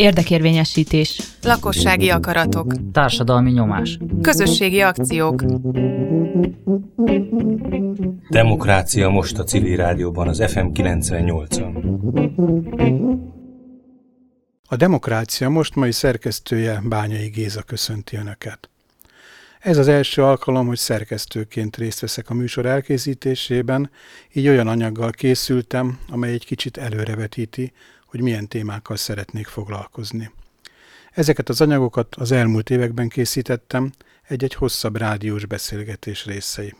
Érdekérvényesítés. Lakossági akaratok. Társadalmi nyomás. Közösségi akciók. Demokrácia most a civil rádióban az FM 98-on. A Demokrácia most mai szerkesztője Bányai Géza köszönti Önöket. Ez az első alkalom, hogy szerkesztőként részt veszek a műsor elkészítésében, így olyan anyaggal készültem, amely egy kicsit előrevetíti, hogy milyen témákkal szeretnék foglalkozni. Ezeket az anyagokat az elmúlt években készítettem, egy-egy hosszabb rádiós beszélgetés részei.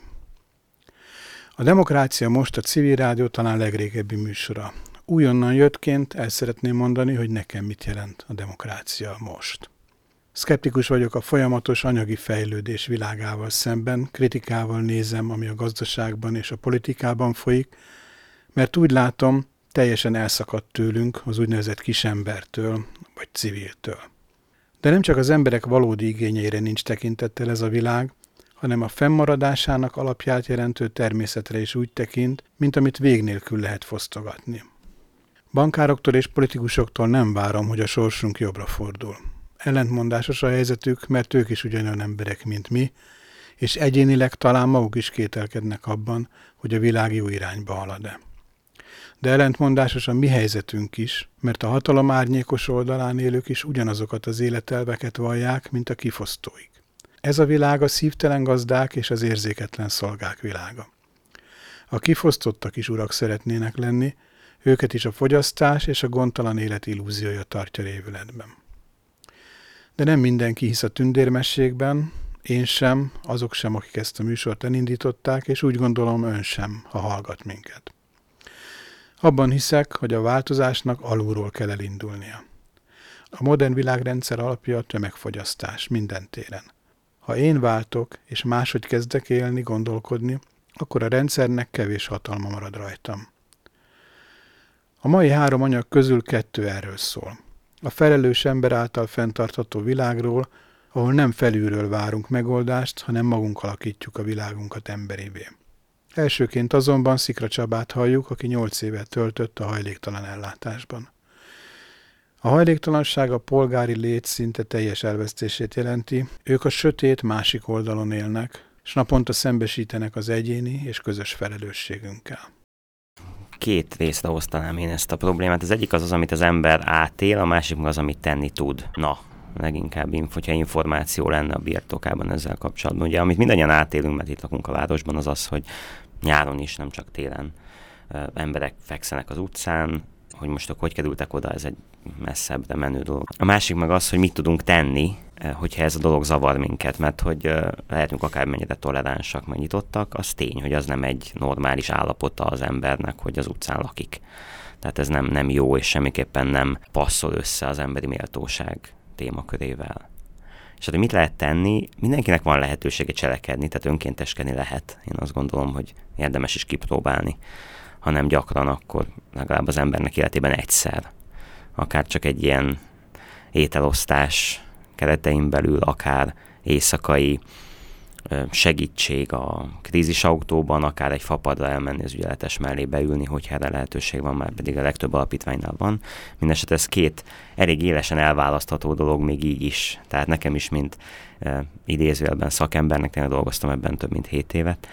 A Demokrácia most a civil rádió talán legrégebbi műsora. Újonnan jöttként el szeretném mondani, hogy nekem mit jelent a demokrácia most. Szkeptikus vagyok a folyamatos anyagi fejlődés világával szemben, kritikával nézem, ami a gazdaságban és a politikában folyik, mert úgy látom, teljesen elszakadt tőlünk az úgynevezett kisembertől, vagy civiltől. De nem csak az emberek valódi igényeire nincs tekintettel ez a világ, hanem a fennmaradásának alapját jelentő természetre is úgy tekint, mint amit vég nélkül lehet fosztogatni. Bankároktól és politikusoktól nem várom, hogy a sorsunk jobbra fordul. Ellentmondásos a helyzetük, mert ők is ugyanolyan emberek, mint mi, és egyénileg talán maguk is kételkednek abban, hogy a világ jó irányba halad-e de ellentmondásos a mi helyzetünk is, mert a hatalom árnyékos oldalán élők is ugyanazokat az életelveket vallják, mint a kifosztóik. Ez a világ a szívtelen gazdák és az érzéketlen szolgák világa. A kifosztottak is urak szeretnének lenni, őket is a fogyasztás és a gondtalan élet illúziója tartja révületben. De nem mindenki hisz a tündérmességben, én sem, azok sem, akik ezt a műsort elindították, és úgy gondolom ön sem, ha hallgat minket. Abban hiszek, hogy a változásnak alulról kell elindulnia. A modern világrendszer alapja a tömegfogyasztás minden téren. Ha én váltok, és máshogy kezdek élni, gondolkodni, akkor a rendszernek kevés hatalma marad rajtam. A mai három anyag közül kettő erről szól. A felelős ember által fenntartható világról, ahol nem felülről várunk megoldást, hanem magunk alakítjuk a világunkat emberévé. Elsőként azonban Szikra Csabát halljuk, aki nyolc évet töltött a hajléktalan ellátásban. A hajléktalanság a polgári lét szinte teljes elvesztését jelenti, ők a sötét másik oldalon élnek, és naponta szembesítenek az egyéni és közös felelősségünkkel. Két részre osztanám én ezt a problémát. Az egyik az az, amit az ember átél, a másik az, amit tenni tud. Na, leginkább, hogyha információ lenne a birtokában ezzel kapcsolatban. Ugye, amit mindannyian átélünk, mert itt lakunk a városban, az az, hogy nyáron is, nem csak télen emberek fekszenek az utcán, hogy most akkor hogy kerültek oda, ez egy messzebbre menő dolog. A másik meg az, hogy mit tudunk tenni, hogyha ez a dolog zavar minket, mert hogy lehetünk akármennyire toleránsak, meg nyitottak, az tény, hogy az nem egy normális állapota az embernek, hogy az utcán lakik. Tehát ez nem, nem jó, és semmiképpen nem passzol össze az emberi méltóság témakörével. És hát, hogy mit lehet tenni, mindenkinek van lehetősége cselekedni, tehát önkénteskedni lehet. Én azt gondolom, hogy érdemes is kipróbálni. Ha nem gyakran, akkor legalább az embernek életében egyszer. Akár csak egy ilyen ételosztás keretein belül, akár éjszakai segítség a krízisautóban, akár egy fapadra elmenni az ügyeletes mellé beülni, hogyha erre lehetőség van, már pedig a legtöbb alapítványnál van. Mindenesetre ez két elég élesen elválasztható dolog még így is. Tehát nekem is, mint e, idézőjelben szakembernek, tényleg dolgoztam ebben több mint 7 évet,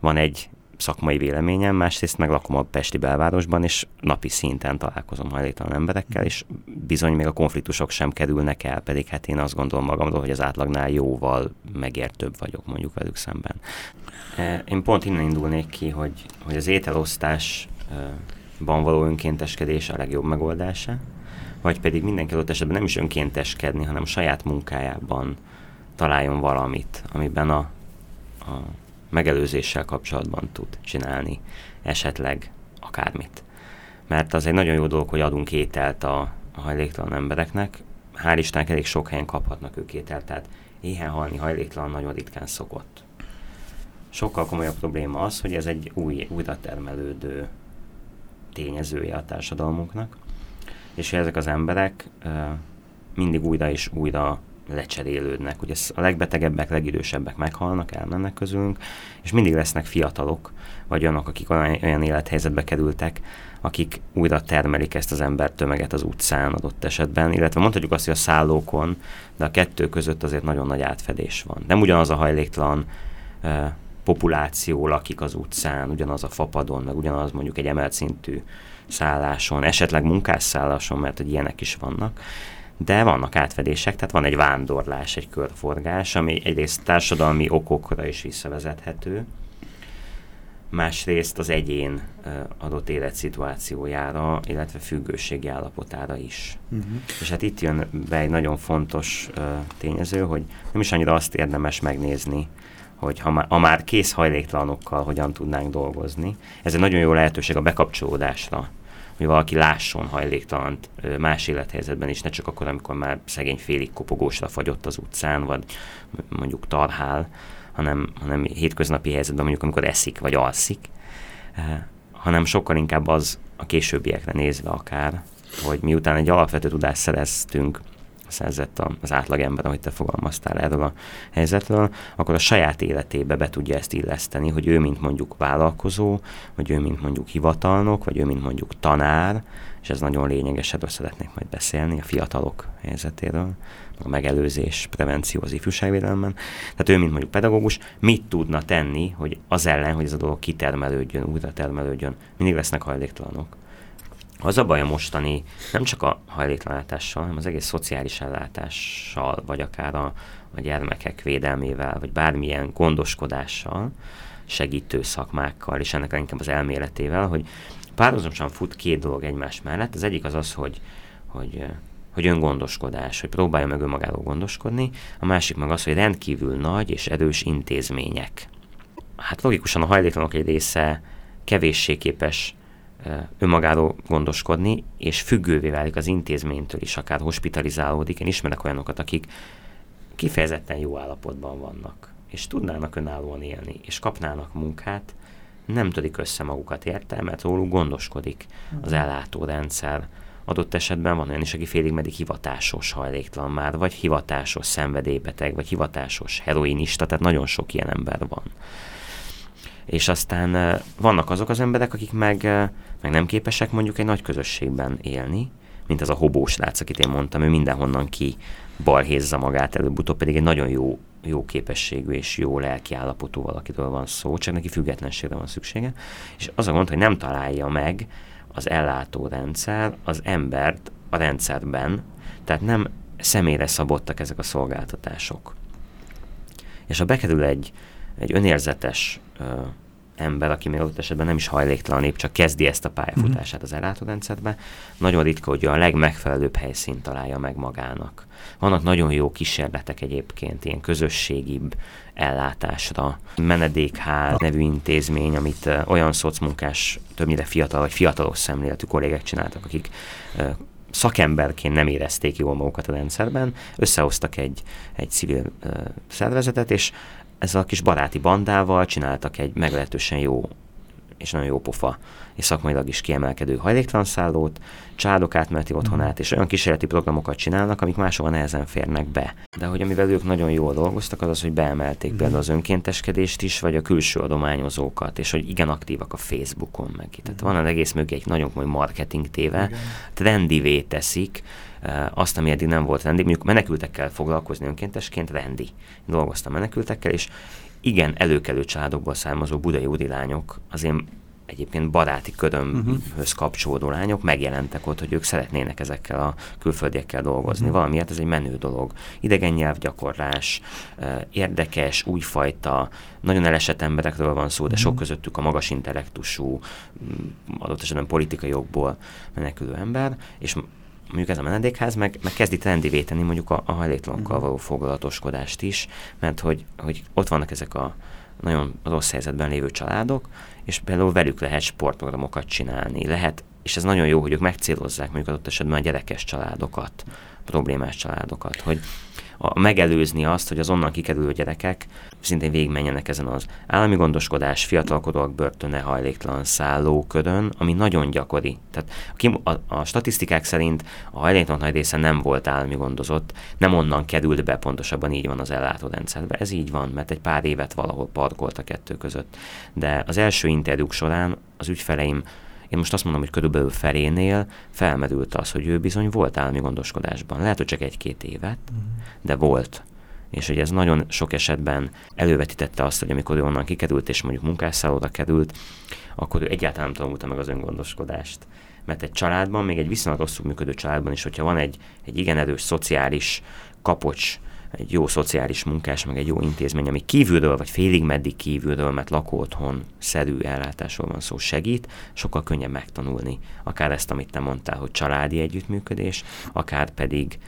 van egy szakmai véleményem, másrészt meg lakom a Pesti belvárosban, és napi szinten találkozom hajléktalan emberekkel, és bizony még a konfliktusok sem kerülnek el, pedig hát én azt gondolom magamról, hogy az átlagnál jóval megértőbb vagyok mondjuk velük szemben. E, én pont innen indulnék ki, hogy, hogy az ételosztásban való önkénteskedés a legjobb megoldása, vagy pedig mindenki adott esetben nem is önkénteskedni, hanem saját munkájában találjon valamit, amiben a, a megelőzéssel kapcsolatban tud csinálni esetleg akármit. Mert az egy nagyon jó dolog, hogy adunk ételt a, a hajléktalan embereknek. Hál' Istennek elég sok helyen kaphatnak ők ételt, tehát éhen halni hajléktalan nagyon ritkán szokott. Sokkal komolyabb probléma az, hogy ez egy új, újra termelődő tényezője a társadalmunknak, és ezek az emberek mindig újra és újra lecserélődnek. Ugye a legbetegebbek, legidősebbek meghalnak, elmennek közülünk, és mindig lesznek fiatalok, vagy olyanok, akik olyan, élethelyzetbe kerültek, akik újra termelik ezt az ember tömeget az utcán adott esetben, illetve mondhatjuk azt, hogy a szállókon, de a kettő között azért nagyon nagy átfedés van. Nem ugyanaz a hajléktalan populáció lakik az utcán, ugyanaz a fapadon, meg ugyanaz mondjuk egy emelt szintű szálláson, esetleg munkásszálláson, mert hogy ilyenek is vannak, de vannak átfedések, tehát van egy vándorlás, egy körforgás, ami egyrészt társadalmi okokra is visszavezethető, másrészt az egyén adott életszituációjára, illetve függőségi állapotára is. Uh-huh. És hát itt jön be egy nagyon fontos tényező, hogy nem is annyira azt érdemes megnézni, hogy ha már, ha már kész hajléktalanokkal hogyan tudnánk dolgozni. Ez egy nagyon jó lehetőség a bekapcsolódásra, hogy valaki lásson hajléktalant más élethelyzetben is, ne csak akkor, amikor már szegény félig kopogósra fagyott az utcán, vagy mondjuk tarhál, hanem, hanem hétköznapi helyzetben mondjuk, amikor eszik vagy alszik, hanem sokkal inkább az a későbbiekre nézve akár, hogy miután egy alapvető tudást szereztünk szerzett az átlagember, ahogy te fogalmaztál erről a helyzetről, akkor a saját életébe be tudja ezt illeszteni, hogy ő, mint mondjuk vállalkozó, vagy ő, mint mondjuk hivatalnok, vagy ő, mint mondjuk tanár, és ez nagyon lényeges, erről szeretnék majd beszélni, a fiatalok helyzetéről, a megelőzés, prevenció az ifjúságvédelemben. Tehát ő, mint mondjuk pedagógus, mit tudna tenni, hogy az ellen, hogy ez a dolog kitermelődjön, újra termelődjön, mindig lesznek hajléktalanok az a baj a mostani, nem csak a hajléktalanlátással, hanem az egész szociális ellátással, vagy akár a, a gyermekek védelmével, vagy bármilyen gondoskodással, segítő szakmákkal, és ennek inkább az elméletével, hogy párhuzamosan fut két dolog egymás mellett. Az egyik az az, hogy, hogy hogy öngondoskodás, hogy próbálja meg önmagáról gondoskodni, a másik meg az, hogy rendkívül nagy és erős intézmények. Hát logikusan a hajléktalanok egy része kevéssé képes önmagáról gondoskodni, és függővé válik az intézménytől is, akár hospitalizálódik. Én ismerek olyanokat, akik kifejezetten jó állapotban vannak, és tudnának önállóan élni, és kapnának munkát, nem tudik össze magukat érte, mert róluk gondoskodik az ellátórendszer. Adott esetben van olyan is, aki félig meddig hivatásos hajléktalan már, vagy hivatásos szenvedélybeteg, vagy hivatásos heroinista, tehát nagyon sok ilyen ember van és aztán vannak azok az emberek, akik meg, meg nem képesek mondjuk egy nagy közösségben élni, mint az a hobós lác, akit én mondtam, ő mindenhonnan ki balhézza magát, előbb-utóbb pedig egy nagyon jó, jó képességű és jó lelki állapotú valakitől van szó, csak neki függetlenségre van szüksége, és az a gond, hogy nem találja meg az ellátórendszer az embert a rendszerben, tehát nem személyre szabottak ezek a szolgáltatások. És ha bekerül egy, egy önérzetes ö, ember, aki még ott esetben nem is hajléktalan, épp csak kezdi ezt a pályafutását mhm. az ellátórendszerbe, nagyon ritka, hogy a legmegfelelőbb helyszínt találja meg magának. Vannak nagyon jó kísérletek egyébként, ilyen közösségibb ellátásra. Menedékház nevű intézmény, amit uh, olyan szocmunkás, többnyire fiatal vagy fiatalos szemléletű kollégek csináltak, akik uh, szakemberként nem érezték jól magukat a rendszerben, összehoztak egy, egy civil uh, szervezetet, és ezzel a kis baráti bandával csináltak egy meglehetősen jó és nagyon jó pofa, és szakmailag is kiemelkedő hajléktalanszállót, családok átmeneti otthonát, és olyan kísérleti programokat csinálnak, amik máshova nehezen férnek be. De hogy amivel ők nagyon jól dolgoztak, az az, hogy beemelték például az önkénteskedést is, vagy a külső adományozókat, és hogy igen aktívak a Facebookon meg. Tehát van az egész mögé egy nagyon komoly marketing téve, trendivé teszik, azt, ami eddig nem volt rendi, mondjuk menekültekkel foglalkozni önkéntesként rendi. Dolgoztam menekültekkel, és igen előkelő családokból származó budai úri lányok, az én egyébként baráti körömhöz uh-huh. kapcsolódó lányok megjelentek ott, hogy ők szeretnének ezekkel a külföldiekkel dolgozni. Uh-huh. Valamiért ez egy menő dolog. Idegen nyelvgyakorlás, érdekes, újfajta, nagyon elesett emberekről van szó, de uh-huh. sok közöttük a magas intellektusú, adott esetben politikai jogból menekülő ember, és mondjuk ez a menedékház meg, meg kezdi trendivé tenni mondjuk a, a hajléktalanokkal mhm. való foglalatoskodást is, mert hogy, hogy ott vannak ezek a nagyon rossz helyzetben lévő családok, és például velük lehet sportprogramokat csinálni, lehet és ez nagyon jó, hogy ők megcélozzák mondjuk adott esetben a gyerekes családokat, problémás családokat, hogy a, megelőzni azt, hogy az onnan kikerülő gyerekek szintén végigmenjenek ezen az állami gondoskodás, fiatalkodóak börtöne, hajléktalan szállóködön, ami nagyon gyakori. Tehát a, a, a statisztikák szerint a hajléktalan nagy része nem volt állami gondozott, nem onnan került be, pontosabban így van az ellátórendszerbe. Ez így van, mert egy pár évet valahol parkolt a kettő között. De az első interjúk során az ügyfeleim én most azt mondom, hogy körülbelül felénél felmerült az, hogy ő bizony volt állami gondoskodásban. Lehet, hogy csak egy-két évet, uh-huh. de volt. És hogy ez nagyon sok esetben elővetítette azt, hogy amikor ő onnan kikerült, és mondjuk munkásszállóra került, akkor ő egyáltalán nem tanulta meg az öngondoskodást. Mert egy családban, még egy viszonylag rosszul működő családban is, hogyha van egy, egy igen erős szociális kapocs, egy jó szociális munkás, meg egy jó intézmény, ami kívülről, vagy félig meddig kívülről, mert lakóotthon szerű ellátásról van szó, segít, sokkal könnyebb megtanulni. Akár ezt, amit te mondtál, hogy családi együttműködés, akár pedig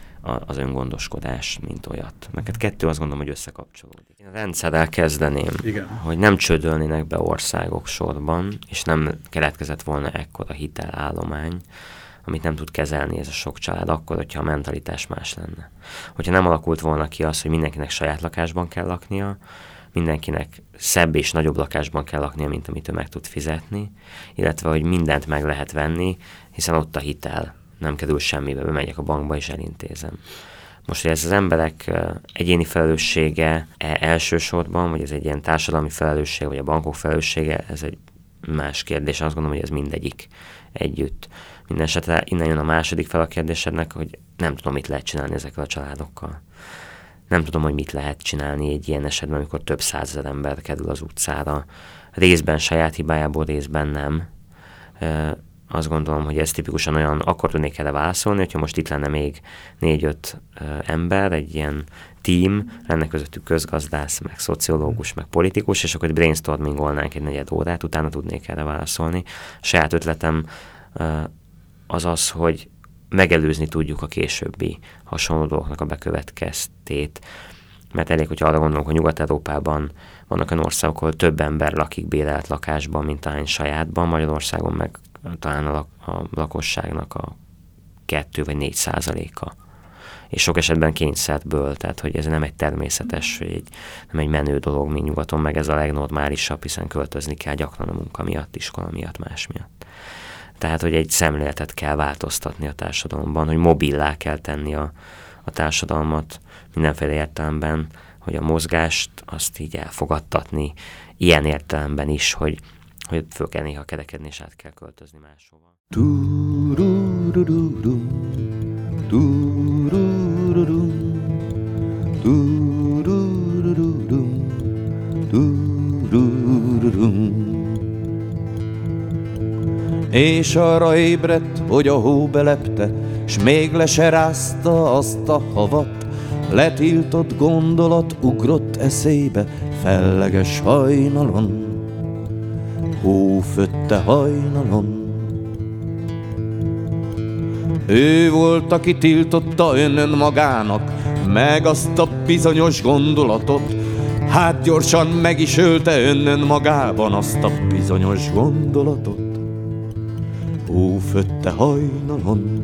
az öngondoskodás, mint olyat. Mert kettő azt gondolom, hogy összekapcsolódik. Én a rendszerrel kezdeném, Igen. hogy nem csődölnének be országok sorban, és nem keletkezett volna ekkora hitelállomány, amit nem tud kezelni ez a sok család, akkor, hogyha a mentalitás más lenne. Hogyha nem alakult volna ki az, hogy mindenkinek saját lakásban kell laknia, mindenkinek szebb és nagyobb lakásban kell laknia, mint amit ő meg tud fizetni, illetve hogy mindent meg lehet venni, hiszen ott a hitel nem kerül semmibe, bemegyek a bankba és elintézem. Most, hogy ez az emberek egyéni felelőssége -e elsősorban, vagy ez egy ilyen társadalmi felelősség, vagy a bankok felelőssége, ez egy más kérdés. Azt gondolom, hogy ez mindegyik együtt. Minden esetre innen jön a második fel a kérdésednek, hogy nem tudom, mit lehet csinálni ezekkel a családokkal. Nem tudom, hogy mit lehet csinálni egy ilyen esetben, amikor több százezer ember kerül az utcára. Részben saját hibájából, részben nem. E, azt gondolom, hogy ez tipikusan olyan, akkor tudnék erre válaszolni, hogyha most itt lenne még négy-öt ember, egy ilyen team, lenne közöttük közgazdász, meg szociológus, meg politikus, és akkor brainstormingolnánk egy negyed órát, utána tudnék erre válaszolni. Saját ötletem az az, hogy megelőzni tudjuk a későbbi hasonló dolgoknak a bekövetkeztét. Mert elég, hogyha arra gondolunk, hogy Nyugat-Európában vannak olyan országok, ahol több ember lakik bérelt lakásban, mint ahány sajátban, Magyarországon meg talán a, a lakosságnak a kettő vagy négy százaléka. És sok esetben kényszerből, tehát hogy ez nem egy természetes, vagy egy, nem egy menő dolog, mint nyugaton, meg ez a legnormálisabb, hiszen költözni kell gyakran a munka miatt, iskola miatt, más miatt. Tehát, hogy egy szemléletet kell változtatni a társadalomban, hogy mobillá kell tenni a, a társadalmat mindenféle értelemben, hogy a mozgást azt így elfogadtatni, ilyen értelemben is, hogy, hogy föl kell néha kerekedni, és át kell költözni máshova. És arra ébredt, hogy a hó belepte, S még le se rázta azt a havat, Letiltott gondolat ugrott eszébe, Felleges hajnalon, hó fötte hajnalon. Ő volt, aki tiltotta önön magának, meg azt a bizonyos gondolatot, Hát gyorsan meg is ölte önnön magában azt a bizonyos gondolatot ófötte hajnalon.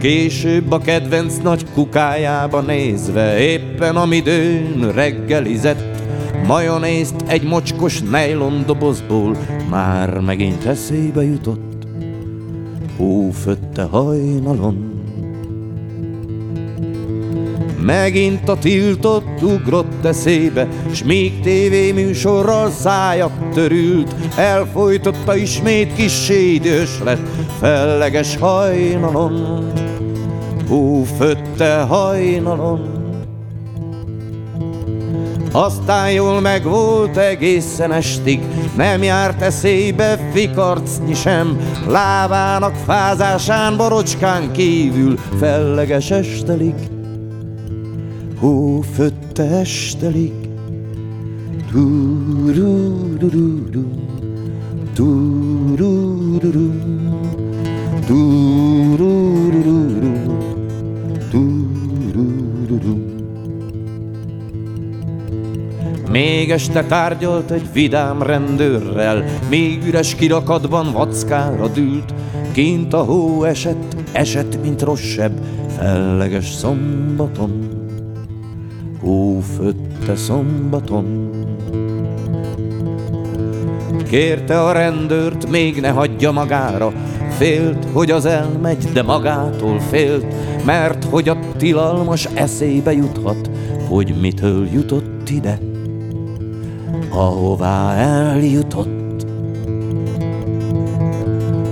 Később a kedvenc nagy kukájába nézve, éppen amidőn reggelizett, majonézt egy mocskos nejlon dobozból már megint eszébe jutott. Ófötte hajnalon. Megint a tiltott ugrott eszébe, S még tévéműsorral szája törült, Elfolytotta ismét kis sédős lett, Felleges hajnalon, Hú, fötte hajnalon. Aztán jól megvolt egészen estig, nem járt eszébe fikarcnyi sem, lávának fázásán, borocskán kívül, felleges estelig hó fötte estelig. Du-du-du-du-du, du-du-du-du, du-du-du-du, du-du-du-du. Még este tárgyalt egy vidám rendőrrel, még üres kirakatban vackára dült. Kint a hó esett, esett, mint rossebb, felleges szombaton. Hó fötte szombaton. Kérte a rendőrt, még ne hagyja magára, Félt, hogy az elmegy, de magától félt, mert hogy a tilalmas eszébe juthat, hogy mitől jutott ide, ahová eljutott.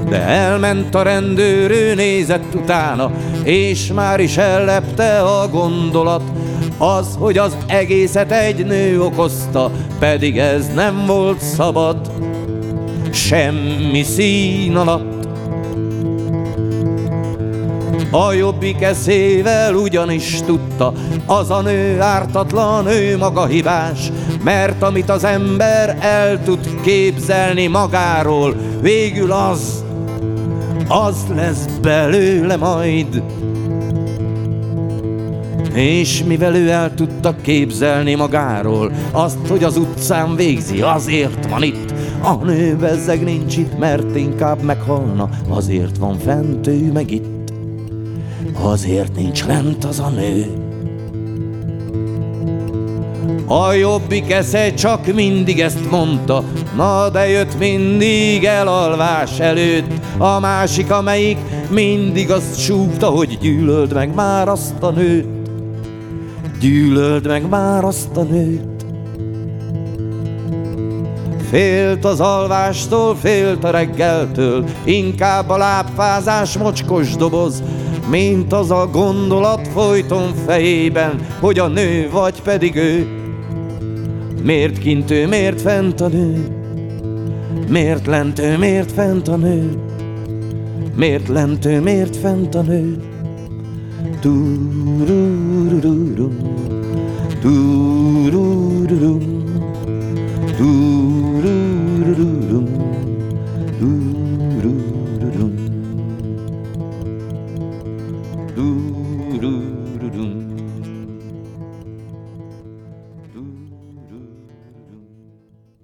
De elment a rendőr, ő nézett utána, és már is ellepte a gondolat, az, hogy az egészet egy nő okozta, pedig ez nem volt szabad, semmi szín alatt. A jobbik eszével ugyanis tudta, az a nő ártatlan, ő maga hibás, mert amit az ember el tud képzelni magáról, végül az, az lesz belőle majd. És mivel ő el tudta képzelni magáról Azt, hogy az utcán végzi, azért van itt A nő bezzeg nincs itt, mert inkább meghalna Azért van fent ő meg itt azért nincs lent az a nő. A jobbik esze csak mindig ezt mondta, na de jött mindig elalvás előtt. A másik, amelyik mindig azt súgta, hogy gyűlöld meg már azt a nőt. Gyűlöld meg már azt a nőt. Félt az alvástól, félt a reggeltől, inkább a lábfázás mocskos doboz, mint az a gondolat folyton fejében, hogy a nő vagy pedig ő. Miért kint ő, miért fent a nő? Miért lent ő, miért fent a nő? Miért lent ő, miért fent a nő?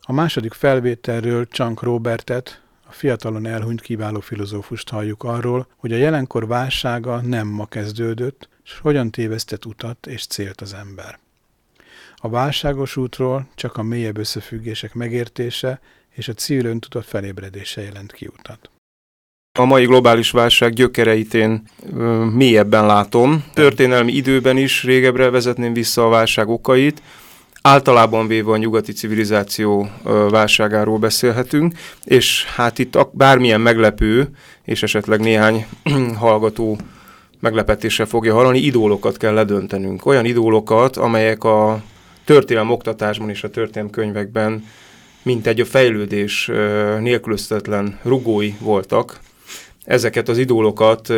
A második felvételről Csank Robertet, a fiatalon elhunyt kiváló filozófust halljuk arról, hogy a jelenkor válsága nem ma kezdődött, és hogyan tévesztett utat és célt az ember. A válságos útról csak a mélyebb összefüggések megértése és a civil öntudat felébredése jelent ki utat. A mai globális válság gyökereit én mélyebben látom. Történelmi időben is régebbre vezetném vissza a válság okait, általában véve a nyugati civilizáció válságáról beszélhetünk, és hát itt bármilyen meglepő, és esetleg néhány hallgató meglepetéssel fogja hallani, idólokat kell ledöntenünk. Olyan idólokat, amelyek a történelem oktatásban és a történelem könyvekben mint egy a fejlődés nélkülöztetlen rugói voltak. Ezeket az idólokat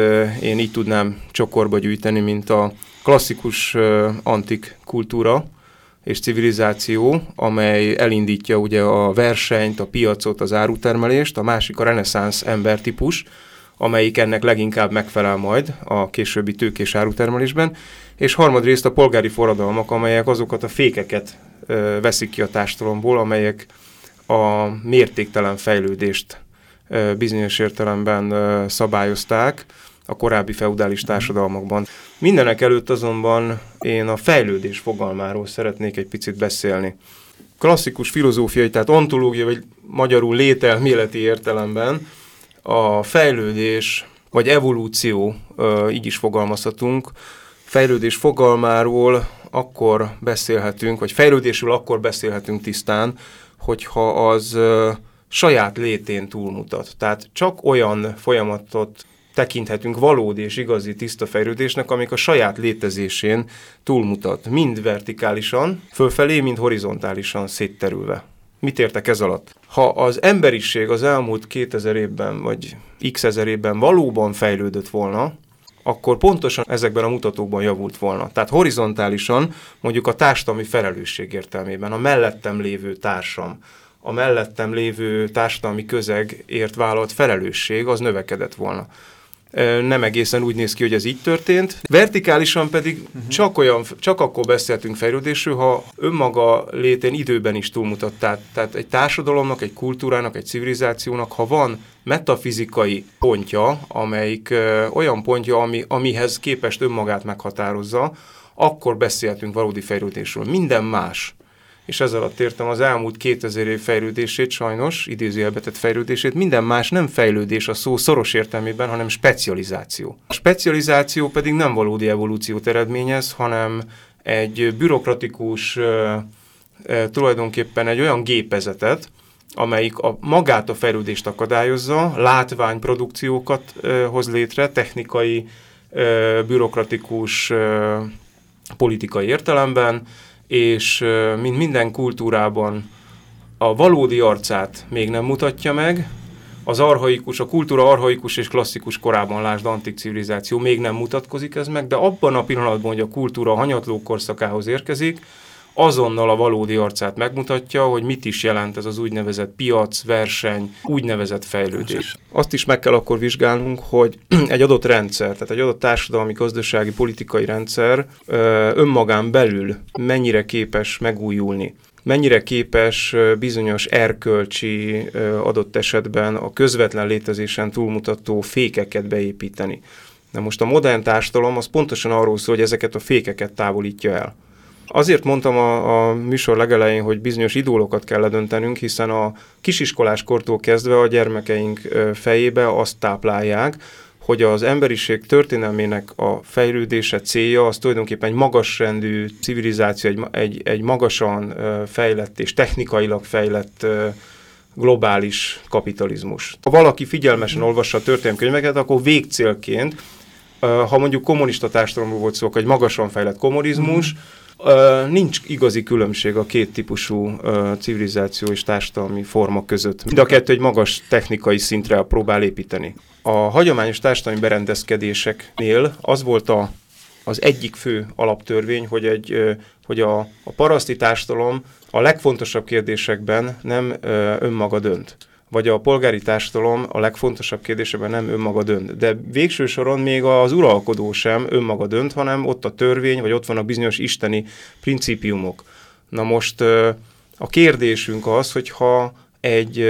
én így tudnám csokorba gyűjteni, mint a klasszikus antik kultúra, és civilizáció, amely elindítja ugye a versenyt, a piacot, az árutermelést, a másik a reneszánsz embertípus, amelyik ennek leginkább megfelel majd a későbbi tőkés árutermelésben, és harmadrészt a polgári forradalmak, amelyek azokat a fékeket ö, veszik ki a társadalomból, amelyek a mértéktelen fejlődést ö, bizonyos értelemben ö, szabályozták, a korábbi feudális társadalmakban. Mindenek előtt azonban én a fejlődés fogalmáról szeretnék egy picit beszélni. Klasszikus filozófiai, tehát ontológia, vagy magyarul lételméleti értelemben a fejlődés, vagy evolúció, így is fogalmazhatunk, fejlődés fogalmáról akkor beszélhetünk, vagy fejlődésről akkor beszélhetünk tisztán, hogyha az saját létén túlmutat. Tehát csak olyan folyamatot tekinthetünk valódi és igazi tiszta fejlődésnek, amik a saját létezésén túlmutat, mind vertikálisan, fölfelé, mind horizontálisan szétterülve. Mit értek ez alatt? Ha az emberiség az elmúlt 2000 évben, vagy x ezer évben valóban fejlődött volna, akkor pontosan ezekben a mutatókban javult volna. Tehát horizontálisan mondjuk a társadalmi felelősség értelmében, a mellettem lévő társam, a mellettem lévő társadalmi közegért vállalt felelősség az növekedett volna nem egészen úgy néz ki, hogy ez így történt. Vertikálisan pedig uh-huh. csak, olyan, csak akkor beszéltünk fejlődésről, ha önmaga létén időben is túlmutat. Tehát, tehát egy társadalomnak, egy kultúrának, egy civilizációnak, ha van metafizikai pontja, amelyik ö, olyan pontja, ami, amihez képest önmagát meghatározza, akkor beszélhetünk valódi fejlődésről. Minden más és ez alatt értem az elmúlt 2000 év fejlődését, sajnos, idézőjelbetett fejlődését, minden más nem fejlődés a szó szoros értelmében, hanem specializáció. A specializáció pedig nem valódi evolúciót eredményez, hanem egy bürokratikus, tulajdonképpen egy olyan gépezetet, amelyik a, magát a fejlődést akadályozza, látványprodukciókat hoz létre, technikai, bürokratikus, politikai értelemben, és mint minden kultúrában a valódi arcát még nem mutatja meg, az arhaikus, a kultúra arhaikus és klasszikus korában, lásd antik civilizáció, még nem mutatkozik ez meg, de abban a pillanatban, hogy a kultúra hanyatló korszakához érkezik, azonnal a valódi arcát megmutatja, hogy mit is jelent ez az úgynevezett piac, verseny, úgynevezett fejlődés. Azt is meg kell akkor vizsgálnunk, hogy egy adott rendszer, tehát egy adott társadalmi, gazdasági, politikai rendszer önmagán belül mennyire képes megújulni mennyire képes bizonyos erkölcsi adott esetben a közvetlen létezésen túlmutató fékeket beépíteni. Na most a modern társadalom az pontosan arról szól, hogy ezeket a fékeket távolítja el. Azért mondtam a, a műsor legelején, hogy bizonyos idólokat kell ledöntenünk, hiszen a kisiskolás kortól kezdve a gyermekeink fejébe azt táplálják, hogy az emberiség történelmének a fejlődése célja az tulajdonképpen egy magasrendű civilizáció, egy, egy, egy magasan fejlett és technikailag fejlett globális kapitalizmus. Ha valaki figyelmesen olvassa a történelmkönyveket, akkor végcélként, ha mondjuk kommunista társadalomról volt szó, egy magasan fejlett kommunizmus, mm nincs igazi különbség a két típusú civilizáció és társadalmi forma között. Mind a kettő egy magas technikai szintre próbál építeni. A hagyományos társadalmi berendezkedéseknél az volt a, az egyik fő alaptörvény, hogy, egy, hogy a, a paraszti társadalom a legfontosabb kérdésekben nem önmaga dönt vagy a polgári társadalom a legfontosabb kérdésében nem önmaga dönt. De végső soron még az uralkodó sem önmaga dönt, hanem ott a törvény, vagy ott van a bizonyos isteni principiumok. Na most a kérdésünk az, hogyha egy,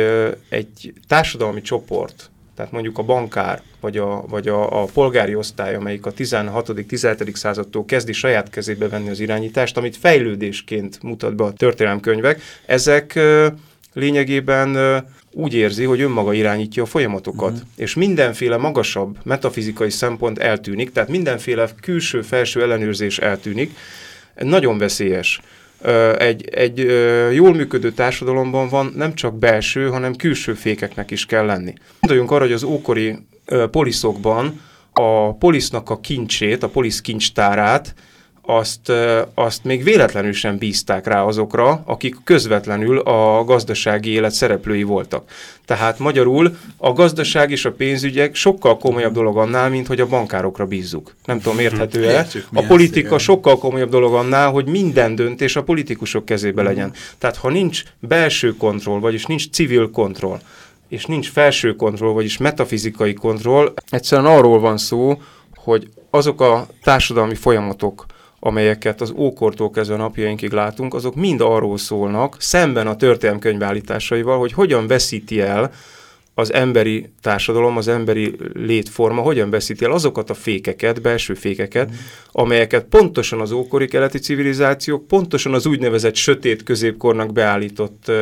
egy társadalmi csoport, tehát mondjuk a bankár, vagy a, vagy a, a polgári osztály, amelyik a 16.-17. századtól kezdi saját kezébe venni az irányítást, amit fejlődésként mutat be a történelemkönyvek, ezek lényegében úgy érzi, hogy önmaga irányítja a folyamatokat, uh-huh. és mindenféle magasabb metafizikai szempont eltűnik, tehát mindenféle külső-felső ellenőrzés eltűnik. Nagyon veszélyes. Egy, egy jól működő társadalomban van nem csak belső, hanem külső fékeknek is kell lenni. Gondoljunk arra, hogy az ókori poliszokban a polisznak a kincsét, a polisz kincstárát azt, azt még véletlenül sem bízták rá azokra, akik közvetlenül a gazdasági élet szereplői voltak. Tehát magyarul a gazdaság és a pénzügyek sokkal komolyabb dolog annál, mint hogy a bankárokra bízzuk. Nem tudom, érthető-e? A politika sokkal komolyabb dolog annál, hogy minden döntés a politikusok kezébe legyen. Tehát ha nincs belső kontroll, vagyis nincs civil kontroll, és nincs felső kontroll, vagyis metafizikai kontroll, egyszerűen arról van szó, hogy azok a társadalmi folyamatok, amelyeket az ókortól kezdve napjainkig látunk, azok mind arról szólnak, szemben a történelmkönyv állításaival, hogy hogyan veszíti el az emberi társadalom, az emberi létforma hogyan veszíti el azokat a fékeket, belső fékeket, amelyeket pontosan az ókori keleti civilizációk, pontosan az úgynevezett sötét középkornak beállított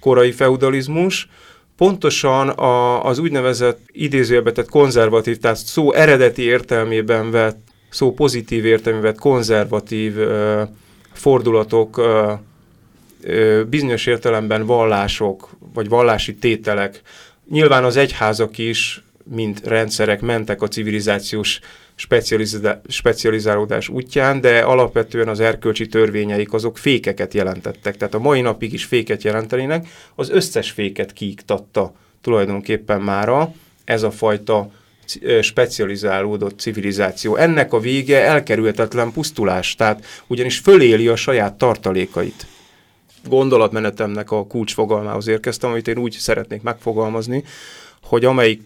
korai feudalizmus, pontosan a, az úgynevezett idézőjelbetett konzervatív, tehát szó eredeti értelmében vett szó pozitív értelművet konzervatív ö, fordulatok, ö, bizonyos értelemben vallások, vagy vallási tételek. Nyilván az egyházak is, mint rendszerek mentek a civilizációs specializálódás útján, de alapvetően az erkölcsi törvényeik azok fékeket jelentettek. Tehát a mai napig is féket jelentenének, az összes féket kiiktatta tulajdonképpen mára ez a fajta specializálódott civilizáció. Ennek a vége elkerülhetetlen pusztulás, tehát ugyanis föléli a saját tartalékait. Gondolatmenetemnek a kulcsfogalmához érkeztem, amit én úgy szeretnék megfogalmazni, hogy amelyik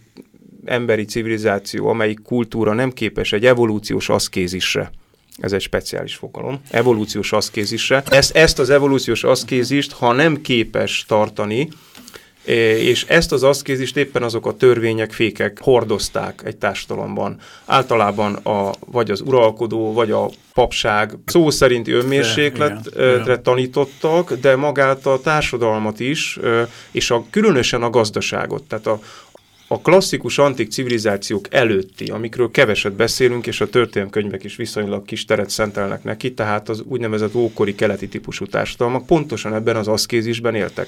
emberi civilizáció, amelyik kultúra nem képes egy evolúciós aszkézisre, ez egy speciális fogalom, evolúciós aszkézisre. Ezt, ezt az evolúciós aszkézist, ha nem képes tartani, és ezt az aszkézist éppen azok a törvények, fékek hordozták egy társadalomban. Általában a, vagy az uralkodó, vagy a papság szó szerinti önmérsékletre tanítottak, de magát a társadalmat is, és a, különösen a gazdaságot. Tehát a, a klasszikus antik civilizációk előtti, amikről keveset beszélünk, és a történelmkönyvek is viszonylag kis teret szentelnek neki, tehát az úgynevezett ókori keleti típusú társadalmak pontosan ebben az aszkézisben éltek.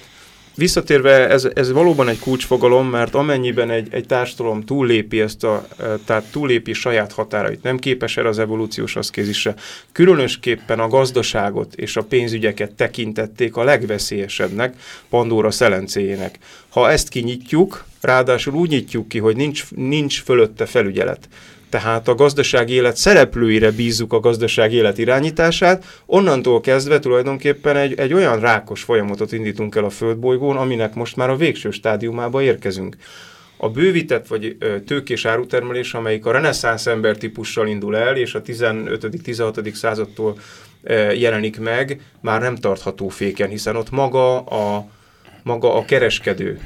Visszatérve, ez, ez valóban egy kulcsfogalom, mert amennyiben egy, egy társadalom túllépi ezt a, e, tehát túllépi saját határait, nem képes erre az evolúciós aszkézisre, különösképpen a gazdaságot és a pénzügyeket tekintették a legveszélyesebbnek, Pandora szelencéjének. Ha ezt kinyitjuk, ráadásul úgy nyitjuk ki, hogy nincs, nincs fölötte felügyelet, tehát a gazdasági élet szereplőire bízzuk a gazdasági élet irányítását, onnantól kezdve tulajdonképpen egy, egy olyan rákos folyamatot indítunk el a földbolygón, aminek most már a végső stádiumába érkezünk. A bővített vagy tőkés árutermelés, amelyik a reneszánsz ember típussal indul el, és a 15.-16. századtól jelenik meg, már nem tartható féken, hiszen ott maga a, maga a kereskedő,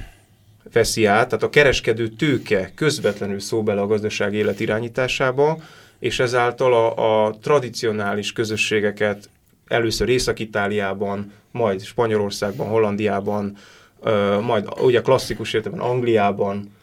veszi át, tehát a kereskedő tőke közvetlenül szó bele a gazdaság élet irányításába, és ezáltal a, a tradicionális közösségeket először Észak-Itáliában, majd Spanyolországban, Hollandiában, majd ugye klasszikus értelemben Angliában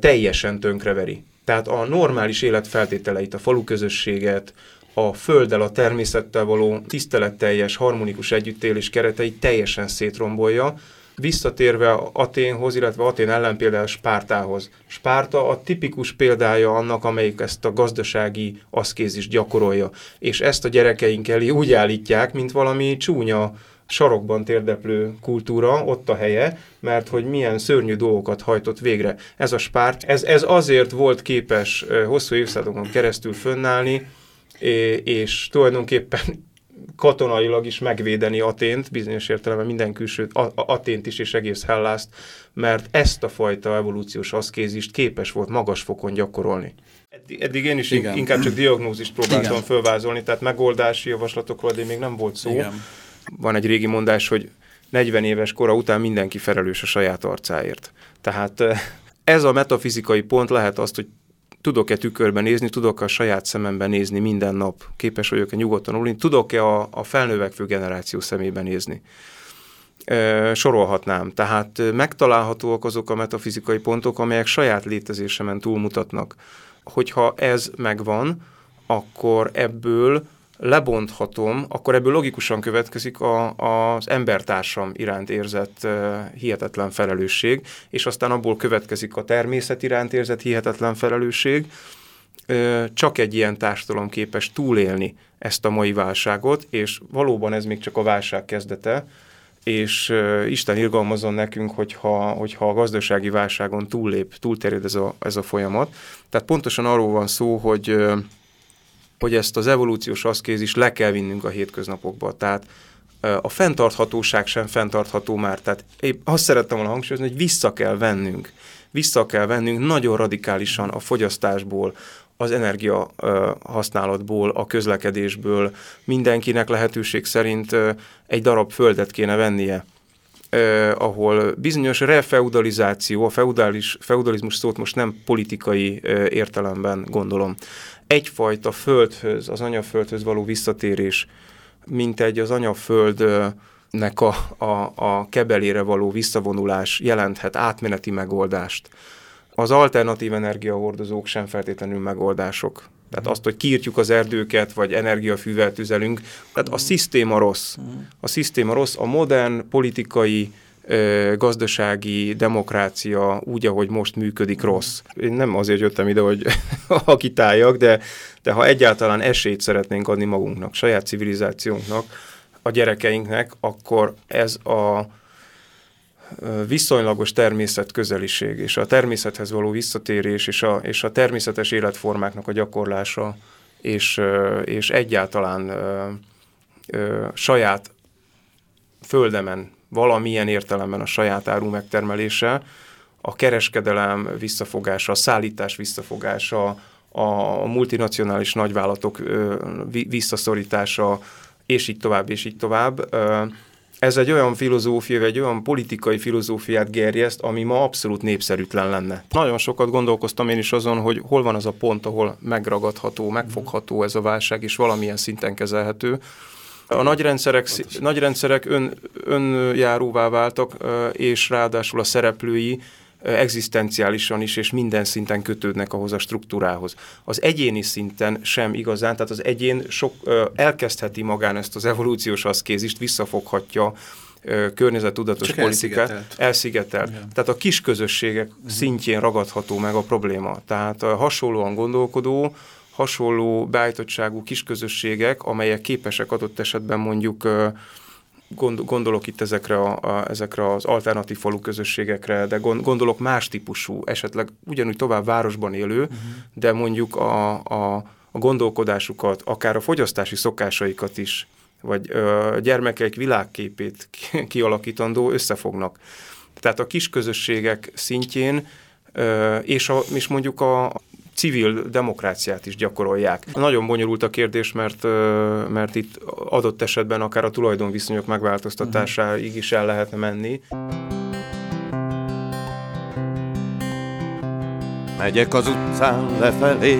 teljesen tönkreveri. Tehát a normális életfeltételeit, a falu közösséget, a földdel, a természettel való tiszteletteljes, harmonikus együttélés kereteit teljesen szétrombolja, visszatérve Aténhoz, illetve Atén ellenpéldául Spártához. Spárta a tipikus példája annak, amelyik ezt a gazdasági aszkézis gyakorolja. És ezt a gyerekeink elé úgy állítják, mint valami csúnya sarokban térdeplő kultúra, ott a helye, mert hogy milyen szörnyű dolgokat hajtott végre. Ez a spárt, ez, ez azért volt képes hosszú évszázadokon keresztül fönnállni, és tulajdonképpen katonailag is megvédeni Atént, bizonyos értelemben minden külső, Atént is és egész Hellászt, mert ezt a fajta evolúciós aszkézist képes volt magas fokon gyakorolni. Eddig, eddig én is Igen. inkább csak diagnózist próbáltam Igen. fölvázolni, tehát megoldási javaslatokról eddig még nem volt szó. Igen. Van egy régi mondás, hogy 40 éves kora után mindenki felelős a saját arcáért. Tehát eh, ez a metafizikai pont lehet azt, hogy tudok-e tükörben nézni, tudok-e a saját szememben nézni minden nap, képes vagyok-e nyugodtan ülni, tudok-e a, a felnövekvő generáció szemében nézni. E, sorolhatnám. Tehát megtalálhatóak azok a metafizikai pontok, amelyek saját létezésemen túlmutatnak. Hogyha ez megvan, akkor ebből lebonthatom, akkor ebből logikusan következik a, az embertársam iránt érzett uh, hihetetlen felelősség, és aztán abból következik a természet iránt érzett hihetetlen felelősség. Uh, csak egy ilyen társadalom képes túlélni ezt a mai válságot, és valóban ez még csak a válság kezdete, és uh, Isten irgalmazon nekünk, hogyha, hogyha a gazdasági válságon túllép, túlterjed ez a, ez a folyamat. Tehát pontosan arról van szó, hogy hogy ezt az evolúciós aszkézis le kell vinnünk a hétköznapokba. Tehát a fenntarthatóság sem fenntartható már. Tehát épp azt szerettem volna hangsúlyozni, hogy vissza kell vennünk. Vissza kell vennünk nagyon radikálisan a fogyasztásból, az energia használatból, a közlekedésből. Mindenkinek lehetőség szerint egy darab földet kéne vennie. Uh, ahol bizonyos refeudalizáció, a feudális, feudalizmus szót most nem politikai uh, értelemben gondolom, egyfajta földhöz, az anyaföldhöz való visszatérés, mint egy az anyaföldnek a, a, a kebelére való visszavonulás jelenthet átmeneti megoldást. Az alternatív energiahordozók sem feltétlenül megoldások. Tehát azt, hogy kiírtjuk az erdőket, vagy energiafűvel tüzelünk. Tehát a szisztéma rossz. A szisztéma rossz, a modern politikai gazdasági demokrácia úgy, ahogy most működik, rossz. Én nem azért jöttem ide, hogy akitáljak, de, de ha egyáltalán esélyt szeretnénk adni magunknak, saját civilizációnknak, a gyerekeinknek, akkor ez a viszonylagos természet közeliség, és a természethez való visszatérés, és a, és a természetes életformáknak a gyakorlása, és, és egyáltalán ö, ö, saját földemen valamilyen értelemben a saját áru megtermelése, a kereskedelem visszafogása, a szállítás visszafogása, a multinacionális nagyvállalatok visszaszorítása, és így tovább, és így tovább. Ez egy olyan filozófia, egy olyan politikai filozófiát gerjeszt, ami ma abszolút népszerűtlen lenne. Nagyon sokat gondolkoztam én is azon, hogy hol van az a pont, ahol megragadható, megfogható ez a válság, és valamilyen szinten kezelhető. A nagy rendszerek, nagy rendszerek ön, önjáróvá váltak, és ráadásul a szereplői egzisztenciálisan is és minden szinten kötődnek ahhoz a struktúrához. Az egyéni szinten sem igazán, tehát az egyén sok, elkezdheti magán ezt az evolúciós aszkézist, visszafoghatja környezettudatos politikát, elszigetelt. elszigetelt. Tehát a kis közösségek uh-huh. szintjén ragadható meg a probléma. Tehát a hasonlóan gondolkodó, hasonló beállítottságú kisközösségek, amelyek képesek adott esetben mondjuk gondolok itt ezekre, a, a, ezekre az alternatív falu közösségekre, de gondolok más típusú, esetleg ugyanúgy tovább városban élő, uh-huh. de mondjuk a, a, a gondolkodásukat, akár a fogyasztási szokásaikat is, vagy ö, gyermekeik világképét kialakítandó összefognak. Tehát a kis közösségek szintjén ö, és, a, és mondjuk a, civil demokráciát is gyakorolják. Nagyon bonyolult a kérdés, mert, mert itt adott esetben akár a tulajdonviszonyok megváltoztatásáig is el lehetne menni. Megyek az utcán lefelé,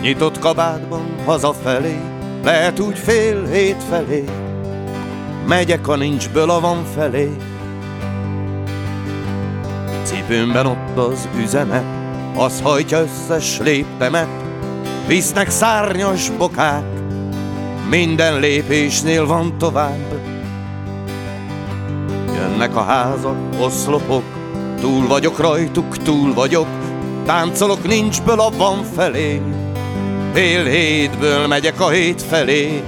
nyitott kabátban hazafelé, lehet úgy fél hét felé, megyek a nincsből a van felé. Cipőmben ott az üzenet, az hajtja összes léptemet, visznek szárnyas bokák, minden lépésnél van tovább. Jönnek a házak, oszlopok, túl vagyok rajtuk, túl vagyok, táncolok nincsből a van felé, fél hétből megyek a hét felé,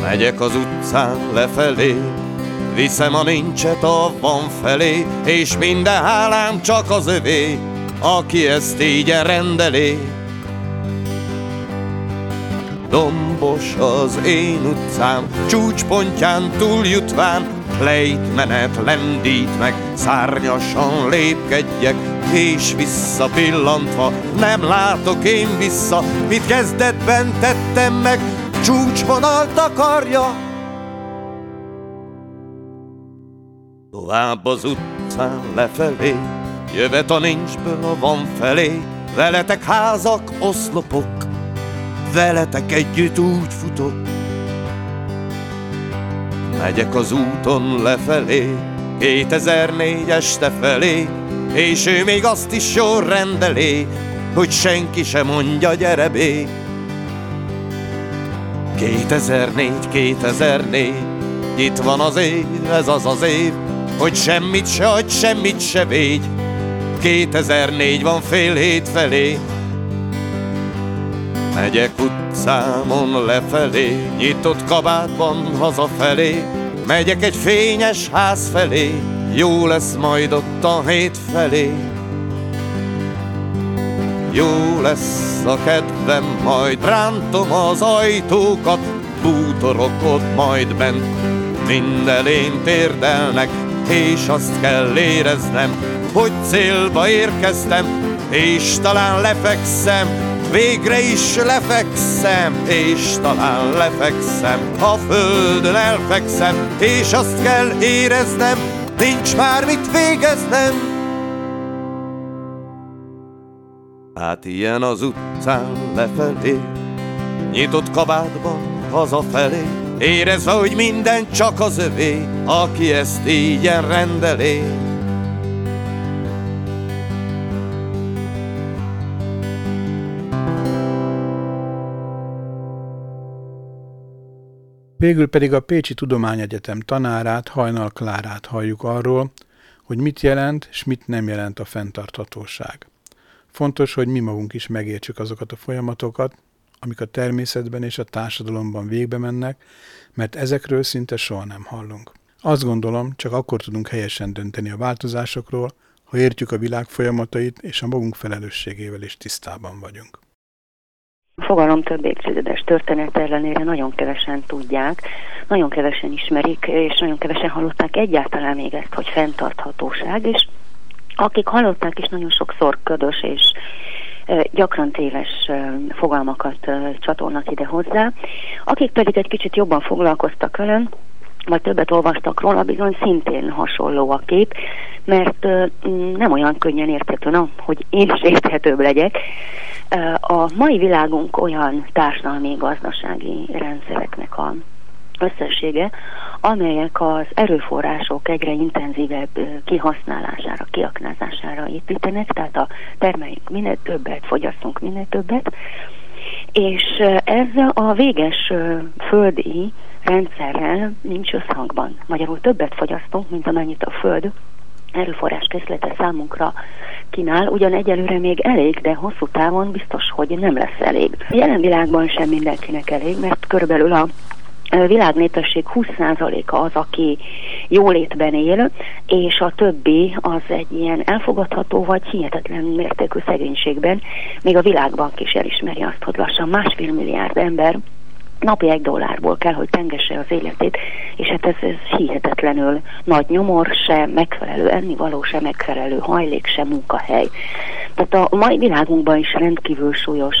megyek az utcán lefelé, Viszem a nincset a van felé, és minden hálám csak az övé, aki ezt így rendelé. Dombos az én utcám, csúcspontján túljutván, lejt menet lendít meg, szárnyasan lépkedjek, és visszapillantva nem látok én vissza, mit kezdetben tettem meg, csúcsvonalt akarja, Tovább az utcán lefelé, jövet a nincsből a van felé, veletek házak, oszlopok, veletek együtt úgy futok. Megyek az úton lefelé, 2004 este felé, és ő még azt is jól rendelé, hogy senki sem mondja gyere bé. 2004, 2004, itt van az év, ez az az év, hogy semmit se adj, semmit se védj. 2004 van fél hét felé, Megyek utcámon lefelé, nyitott kabátban hazafelé, Megyek egy fényes ház felé, jó lesz majd ott a hét felé. Jó lesz a kedvem, majd rántom az ajtókat, bútorok ott majd bent, minden térdelnek, és azt kell éreznem, hogy célba érkeztem, és talán lefekszem, végre is lefekszem, és talán lefekszem, a földön elfekszem, és azt kell éreznem, nincs már mit végeznem. Hát ilyen az utcán lefelé, nyitott kabátban hazafelé, Érezve, hogy minden csak az övé, aki ezt ígyen rendelé. Végül pedig a Pécsi Tudományegyetem tanárát, Hajnal Klárát halljuk arról, hogy mit jelent és mit nem jelent a fenntarthatóság. Fontos, hogy mi magunk is megértsük azokat a folyamatokat, amik a természetben és a társadalomban végbe mennek, mert ezekről szinte soha nem hallunk. Azt gondolom, csak akkor tudunk helyesen dönteni a változásokról, ha értjük a világ folyamatait és a magunk felelősségével is tisztában vagyunk. A fogalom több évtizedes történet ellenére nagyon kevesen tudják, nagyon kevesen ismerik, és nagyon kevesen hallották egyáltalán még ezt, hogy fenntarthatóság, és akik hallották is nagyon sokszor ködös és gyakran téves fogalmakat csatolnak ide hozzá, akik pedig egy kicsit jobban foglalkoztak velem, vagy többet olvastak róla, bizony szintén hasonló a kép, mert nem olyan könnyen érthető, na, hogy én is érthetőbb legyek. A mai világunk olyan társadalmi gazdasági rendszereknek a összessége, amelyek az erőforrások egyre intenzívebb kihasználására, kiaknázására építenek, tehát a termeljünk minél többet, fogyasztunk minél többet, és ez a véges földi rendszerrel nincs összhangban. Magyarul többet fogyasztunk, mint amennyit a föld erőforrás készlete számunkra kínál, ugyan egyelőre még elég, de hosszú távon biztos, hogy nem lesz elég. A jelen világban sem mindenkinek elég, mert körülbelül a világ népesség 20%-a az, aki jólétben él, és a többi az egy ilyen elfogadható vagy hihetetlen mértékű szegénységben. Még a világbank is elismeri azt, hogy lassan másfél milliárd ember napi egy dollárból kell, hogy tengesse az életét, és hát ez, ez hihetetlenül nagy nyomor, se megfelelő ennivaló, se megfelelő hajlék, se munkahely. Tehát a mai világunkban is rendkívül súlyos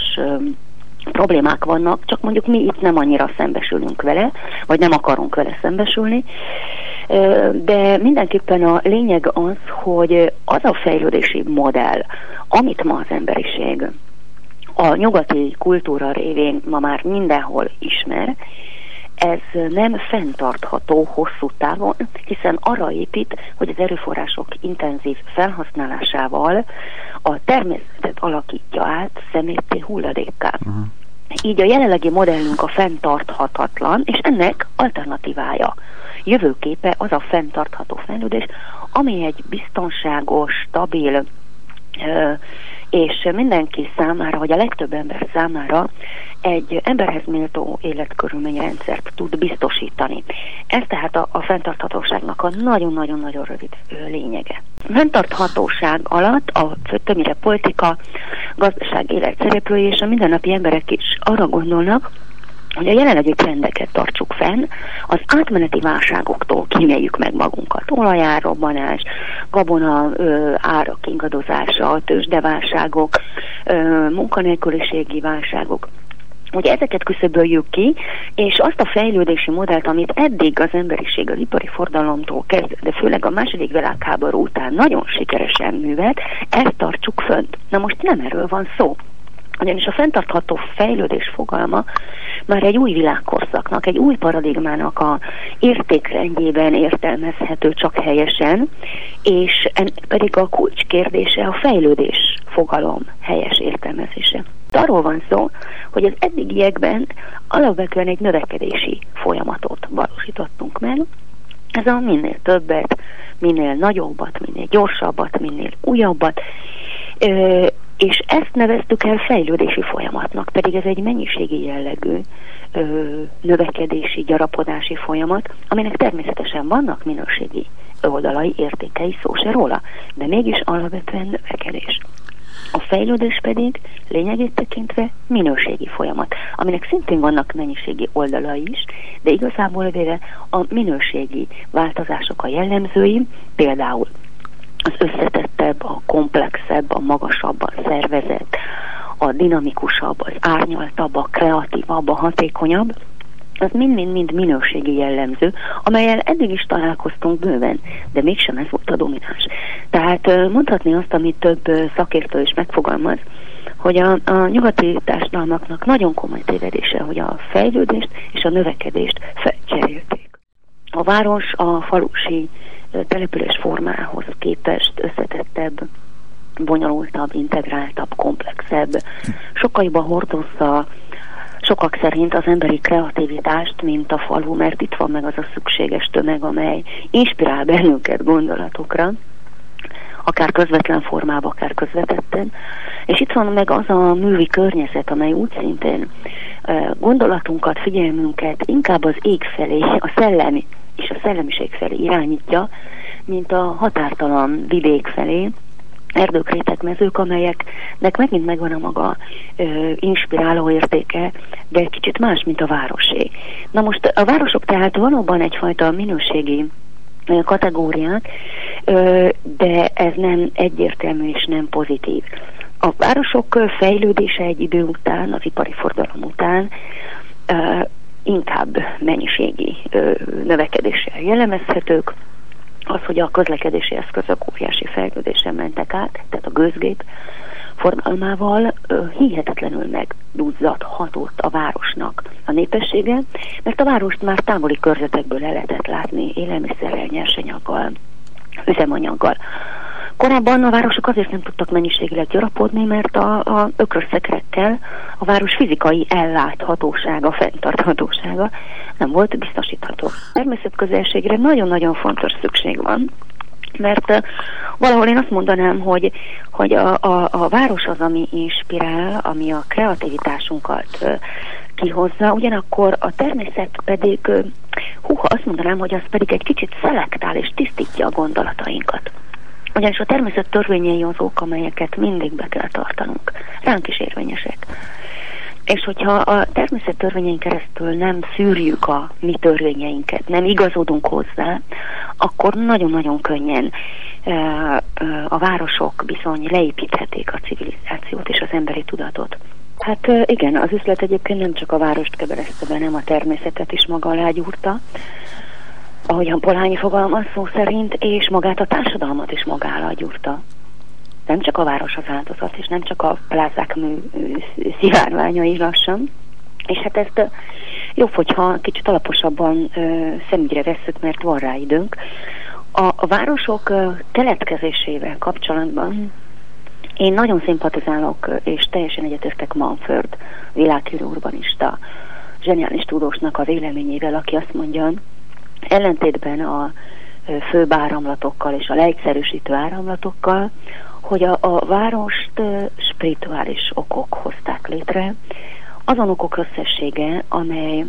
problémák vannak, csak mondjuk mi itt nem annyira szembesülünk vele, vagy nem akarunk vele szembesülni, de mindenképpen a lényeg az, hogy az a fejlődési modell, amit ma az emberiség a nyugati kultúra révén ma már mindenhol ismer, ez nem fenntartható hosszú távon, hiszen arra épít, hogy az erőforrások intenzív felhasználásával a természetet alakítja át szemétté hulladékká. Uh-huh. Így a jelenlegi modellünk a fenntarthatatlan, és ennek alternatívája, jövőképe az a fenntartható fejlődés, ami egy biztonságos, stabil, és mindenki számára, vagy a legtöbb ember számára egy emberhez méltó életkörülményrendszert tud biztosítani. Ez tehát a, a fenntarthatóságnak a nagyon-nagyon-nagyon rövid lényege. Fenntarthatóság alatt a többnyire politika, gazdaság élet szereplői és a mindennapi emberek is arra gondolnak, hogy a jelenlegi trendeket tartsuk fenn, az átmeneti válságoktól kíméljük meg magunkat. Olajárrobbanás, gabona ö, árak ingadozása, tőzsdeválságok, ö, munkanélküliségi válságok hogy ezeket küszöböljük ki, és azt a fejlődési modellt, amit eddig az emberiség az ipari fordalomtól kezd, de főleg a második világháború után nagyon sikeresen művelt, ezt tartsuk fönt. Na most nem erről van szó. Ugyanis a fenntartható fejlődés fogalma már egy új világkorszaknak, egy új paradigmának a értékrendjében értelmezhető csak helyesen, és pedig a kulcs kérdése a fejlődés fogalom helyes értelmezése. De arról van szó, hogy az eddigiekben alapvetően egy növekedési folyamatot valósítottunk meg, ez a minél többet, minél nagyobbat, minél gyorsabbat, minél újabbat, és ezt neveztük el fejlődési folyamatnak, pedig ez egy mennyiségi jellegű ö, növekedési, gyarapodási folyamat, aminek természetesen vannak minőségi oldalai, értékei, szó se róla, de mégis alapvetően növekedés. A fejlődés pedig lényegét tekintve minőségi folyamat, aminek szintén vannak mennyiségi oldalai is, de igazából véve a minőségi változások a jellemzői, például az összetettebb, a komplexebb, a magasabban szervezett, a dinamikusabb, az árnyaltabb, a kreatívabb, a hatékonyabb, az mind-mind-mind minőségi jellemző, amelyel eddig is találkoztunk bőven, de mégsem ez volt a domináns. Tehát mondhatni azt, amit több szakértő is megfogalmaz, hogy a, a nyugati társadalmaknak nagyon komoly tévedése, hogy a fejlődést és a növekedést felcserélték. A város a falusi település formához képest összetettebb, bonyolultabb, integráltabb, komplexebb, sokkal jobban hordozza sokak szerint az emberi kreativitást, mint a falu, mert itt van meg az a szükséges tömeg, amely inspirál bennünket gondolatokra, akár közvetlen formában, akár közvetetten. És itt van meg az a művi környezet, amely úgy szintén gondolatunkat, figyelmünket inkább az ég felé, a szellemi és a szellemiség felé irányítja, mint a határtalan vidék felé, erdők, rétek, mezők, amelyeknek megint megvan a maga ö, inspiráló értéke, de egy kicsit más, mint a városé. Na most a városok tehát valóban egyfajta minőségi kategóriák, de ez nem egyértelmű és nem pozitív. A városok fejlődése egy idő után, az ipari forradalom után inkább mennyiségi növekedéssel jellemezhetők. Az, hogy a közlekedési eszközök óriási fejlődésen mentek át, tehát a gőzgép forgalmával hihetetlenül megduzzadhatott a városnak a népessége, mert a várost már távoli körzetekből el lehetett látni élelmiszerrel, nyersanyaggal, üzemanyaggal. Korábban a városok azért nem tudtak mennyiségileg gyarapodni, mert a, a ökrösszekrekkel a város fizikai elláthatósága, fenntarthatósága nem volt biztosítható. Természetközelségre nagyon-nagyon fontos szükség van, mert valahol én azt mondanám, hogy, hogy a, a, a város az, ami inspirál, ami a kreativitásunkat kihozza, ugyanakkor a természet pedig, húha, azt mondanám, hogy az pedig egy kicsit szelektál és tisztítja a gondolatainkat. Ugyanis a természet törvényei azok, amelyeket mindig be kell tartanunk. Ránk is érvényesek. És hogyha a természet törvényein keresztül nem szűrjük a mi törvényeinket, nem igazodunk hozzá, akkor nagyon-nagyon könnyen a városok bizony leépíthetik a civilizációt és az emberi tudatot. Hát igen, az üzlet egyébként nem csak a várost keberezte be, nem a természetet is maga alá gyúrta, ahogyan Polányi fogalmaz szó szerint, és magát a társadalmat is magára gyúrta. Nem csak a város az áldozat, és nem csak a plázák mű szivárványai lassan. És hát ezt jobb, hogyha kicsit alaposabban szemügyre vesszük, mert van rá időnk. A, a városok keletkezésével kapcsolatban én nagyon szimpatizálok, és teljesen egyetértek Manford, világhírű urbanista, zseniális tudósnak a véleményével, aki azt mondja, ellentétben a főbb áramlatokkal és a leegyszerűsítő áramlatokkal, hogy a, a várost spirituális okok hozták létre, azon okok összessége, amely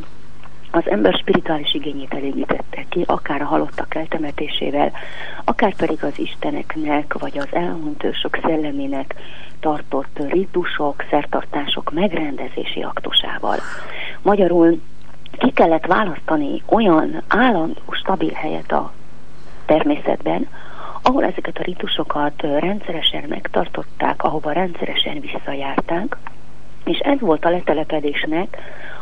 az ember spirituális igényét elégítette ki, akár a halottak eltemetésével, akár pedig az isteneknek, vagy az elhunyt ősök szellemének tartott ritusok, szertartások megrendezési aktusával. Magyarul ki kellett választani olyan állandó, stabil helyet a természetben, ahol ezeket a ritusokat rendszeresen megtartották, ahova rendszeresen visszajárták, és ez volt a letelepedésnek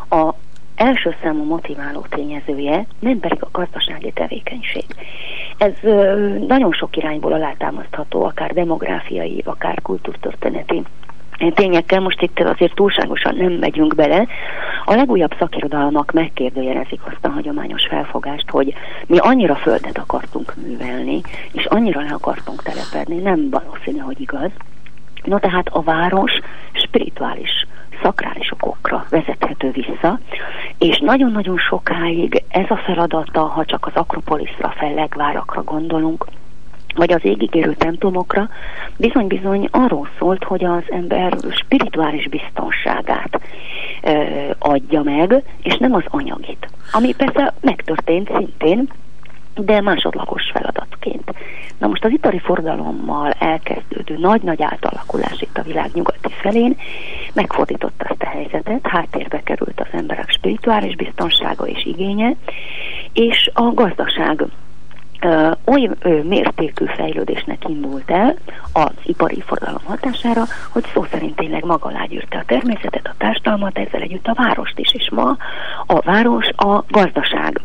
a első számú motiváló tényezője, nem pedig a gazdasági tevékenység. Ez nagyon sok irányból alátámasztható, akár demográfiai, akár kultúrtörténeti tényekkel, most itt azért túlságosan nem megyünk bele. A legújabb szakirodalmak megkérdőjelezik azt a hagyományos felfogást, hogy mi annyira földet akartunk művelni, és annyira le akartunk telepedni, nem valószínű, hogy igaz. No tehát a város spirituális, szakrális okokra vezethető vissza, és nagyon-nagyon sokáig ez a feladata, ha csak az Akropoliszra, fellegvárakra gondolunk, vagy az égigérő templomokra, bizony-bizony arról szólt, hogy az ember spirituális biztonságát ö, adja meg, és nem az anyagit. Ami persze megtörtént szintén, de másodlagos feladatként. Na most az ipari forradalommal elkezdődő nagy-nagy átalakulás itt a világ nyugati felén megfordította ezt a helyzetet, háttérbe került az emberek spirituális biztonsága és igénye, és a gazdaság oly mértékű fejlődésnek indult el az ipari forradalom hatására, hogy szó szerint tényleg maga alá a természetet, a társadalmat, ezzel együtt a várost is, és ma a város a gazdaság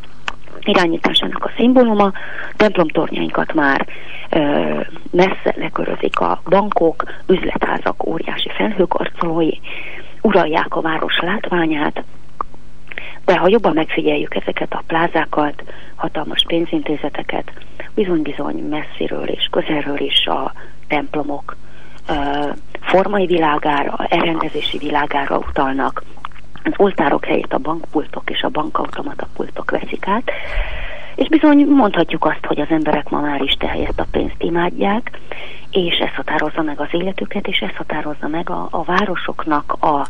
irányításának a szimbóluma, templomtornyainkat már ö, messze lekörözik a bankok, üzletházak, óriási felhőkarcolói, uralják a város látványát, de ha jobban megfigyeljük ezeket a plázákat, hatalmas pénzintézeteket, bizony-bizony messziről és közelről is a templomok formai világára, elrendezési világára utalnak. Az oltárok helyét a bankpultok és a bankautomata pultok veszik át, és bizony mondhatjuk azt, hogy az emberek ma már is helyett a pénzt imádják, és ez határozza meg az életüket, és ez határozza meg a, a városoknak a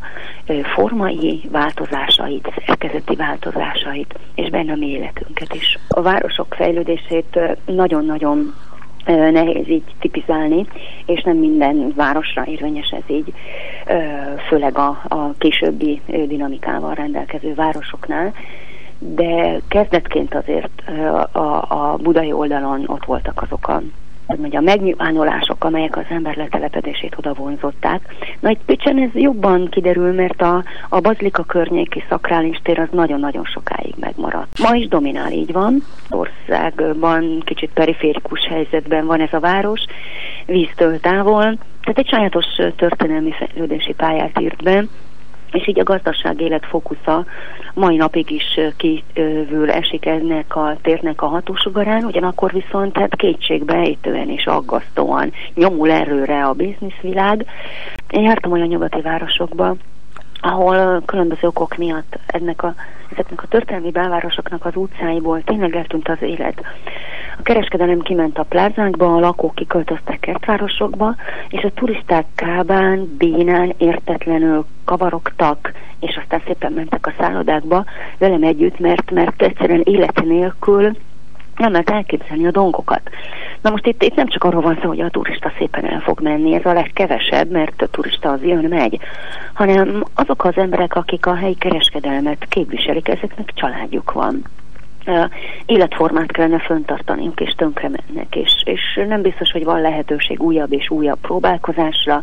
ö, formai változásait, szerkezeti változásait, és benne a mi életünket is. A városok fejlődését nagyon-nagyon nehéz így tipizálni, és nem minden városra érvényes ez így, főleg a, a későbbi dinamikával rendelkező városoknál de kezdetként azért a, a budai oldalon ott voltak azok a hogy mondja, megnyilvánulások, amelyek az ember letelepedését oda vonzották. Na itt Picsen ez jobban kiderül, mert a, a bazlika környéki szakrális tér az nagyon-nagyon sokáig megmaradt. Ma is dominál, így van. Országban kicsit periférikus helyzetben van ez a város, víztől távol, tehát egy sajátos történelmi fejlődési pályát írt be, és így a gazdaság élet fókusza mai napig is kívül esik ennek a térnek a hatósugarán, ugyanakkor viszont hát kétségbejtően és aggasztóan nyomul erőre a bizniszvilág. Én jártam olyan nyugati városokba, ahol különböző okok miatt ennek a, ezeknek a történelmi belvárosoknak az utcáiból tényleg eltűnt az élet. A kereskedelem kiment a plázánkba, a lakók kiköltöztek kertvárosokba, és a turisták kábán, bénán, értetlenül kavarogtak, és aztán szépen mentek a szállodákba velem együtt, mert, mert egyszerűen élet nélkül nem lehet elképzelni a dolgokat. Na most itt, itt nem csak arról van szó, hogy a turista szépen el fog menni, ez a legkevesebb, mert a turista az jön, megy, hanem azok az emberek, akik a helyi kereskedelmet képviselik, ezeknek családjuk van életformát kellene föntartaniuk, és tönkre mennek, és, és nem biztos, hogy van lehetőség újabb és újabb próbálkozásra.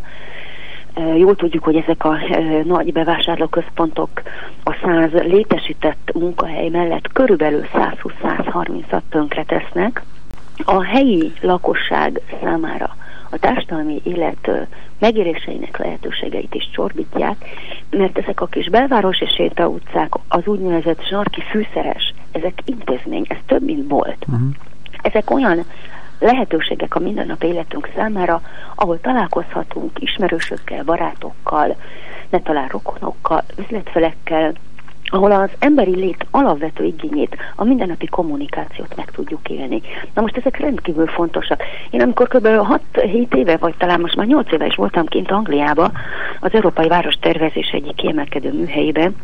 Jól tudjuk, hogy ezek a nagy bevásárlóközpontok a száz létesített munkahely mellett körülbelül 120-130-at tönkre tesznek. A helyi lakosság számára a társadalmi élet megéléseinek lehetőségeit is csorbítják, mert ezek a kis belvárosi sétautcák, az úgynevezett sarki fűszeres, ezek intézmény, ez több, mint bolt. Uh-huh. Ezek olyan lehetőségek a mindennapi életünk számára, ahol találkozhatunk ismerősökkel, barátokkal, ne talán rokonokkal, üzletfelekkel, ahol az emberi lét alapvető igényét, a mindennapi kommunikációt meg tudjuk élni. Na most ezek rendkívül fontosak. Én amikor kb. 6-7 éve, vagy talán most már 8 éve is voltam kint Angliába, az Európai Város Tervezés egyik kiemelkedő műhelyében,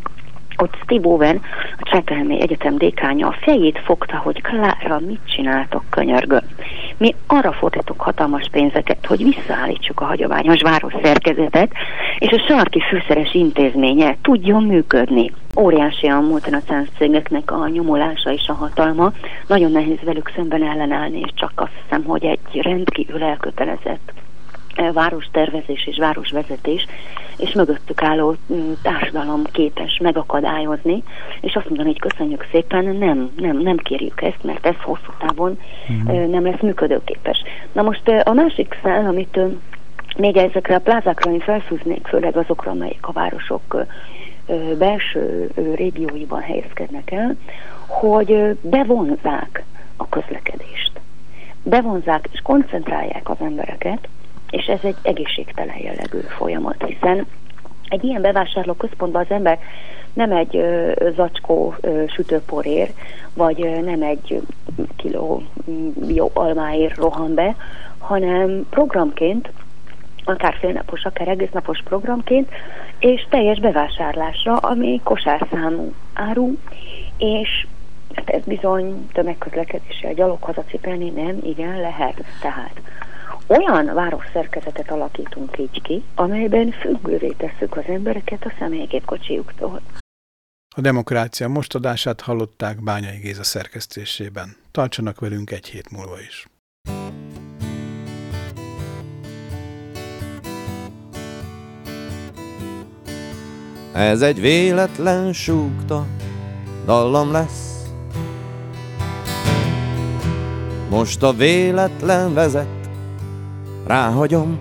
ott Steve Owen, a Csetelmi Egyetem dékánya a fejét fogta, hogy Klára, mit csináltok, könyörgő. Mi arra fordítunk hatalmas pénzeket, hogy visszaállítsuk a hagyományos város szerkezetet, és a sarki fűszeres intézménye tudjon működni. Óriási a multinacionális cégeknek a nyomulása és a hatalma. Nagyon nehéz velük szemben ellenállni, és csak azt hiszem, hogy egy rendkívül elkötelezett várostervezés és városvezetés, és mögöttük álló mm, társadalom képes megakadályozni, és azt mondani, hogy köszönjük szépen, nem, nem, nem kérjük ezt, mert ez hosszú távon mm. nem lesz működőképes. Na most a másik szál, amit még ezekre a plázákra én felszúznék, főleg azokra, amelyek a városok belső régióiban helyezkednek el, hogy bevonzák a közlekedést. Bevonzák és koncentrálják az embereket, és ez egy egészségtelen jellegű folyamat, hiszen egy ilyen bevásárló központban az ember nem egy ö, zacskó ö, sütőporér, vagy ö, nem egy kiló jó almáért rohan be, hanem programként, akár félnapos, akár egésznapos programként, és teljes bevásárlásra, ami kosárszámú áru, és hát ez bizony tömegközlekedéssel gyalog hazacipelni nem igen lehet. Tehát olyan városszerkezetet alakítunk így ki, amelyben függővé tesszük az embereket a személygépkocsijuktól. A demokrácia mostadását hallották Bányai Géza szerkesztésében. Tartsanak velünk egy hét múlva is. Ez egy véletlen súgta, dallam lesz. Most a véletlen vezet, ráhagyom.